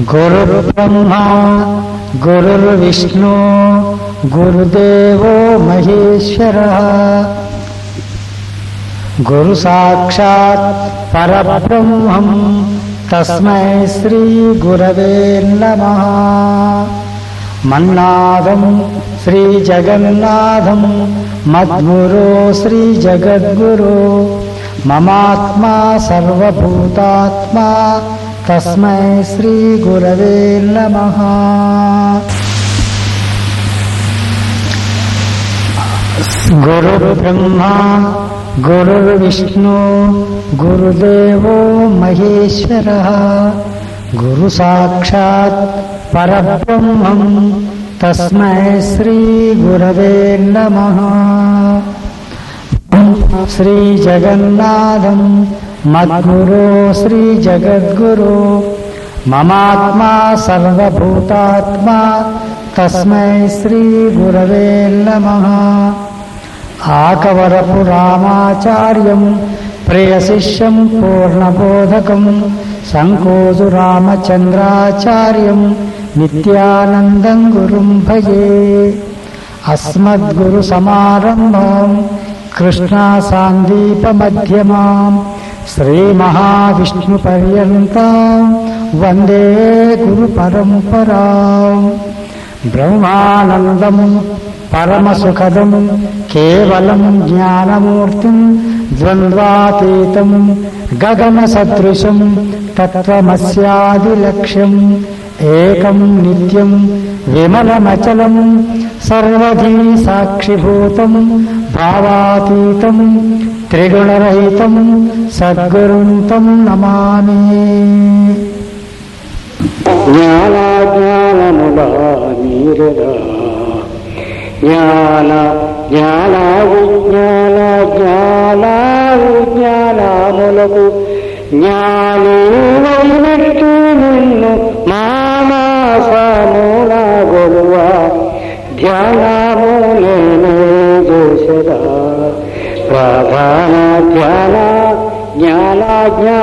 गुरुर्ब्रह्मा गुरुर्विष्णु गुरुदेवो महेश्वरः। गुरुसाक्षात् परब्रह्मम् तस्मै श्रीगुरवे नमः। मन्नाथम् श्रीजगन्नाथं मद्गुरो श्रीजगद्गुरो। ममात्मा सर्वभूतात्मा तस्मै श्रीगुरवे नमः। गुरुर्ब्रह्मा गुरुर्विष्णु गुरुदेवो महेश्वरः। गुरुसाक्षात् परब्रह्मम् तस्मै श्रीगुरवे नमः। श्रीजगन्नाथम्। मद्गुरो श्रीजगद्गुरो। ममात्मा सर्वभूतात्मा। तस्मै श्रीगुरवे नमः। आकवरपुरामाचार्यम् प्रियशिष्यम् पूर्णबोधकम् सङ्कोजुरामचन्द्राचार्यम् नित्यानन्दम् गुरुम् भजे अस्मद्गुरुसमारम्भम्। कृष्णासान्दीपमध्यमाम् श्रीमहाविष्णुपर्यन्ताम् वन्दे गुरुपरम्परा। ब्रह्मानन्दम् परमसुखदम् केवलम् ज्ञानमूर्तिम् द्वन्द्वातीतम् गगनसदृशम् तत्त्वमस्यादिलक्ष्यम्। एकम् नित्यम् विमलमचलम् सर्वधी साक्षिभूतम् प्रवातीतम् त्रिगुणरहितम् सद्गुरुन्तम् नमामि। ज्ञानाज्ञानीरदा ज्ञानेवष्टुमि माना सा मो न गुरुवा ज्ञानामो मेन दोषदा प्राना ज्ञाना ज्ञानाज्ञानमुदा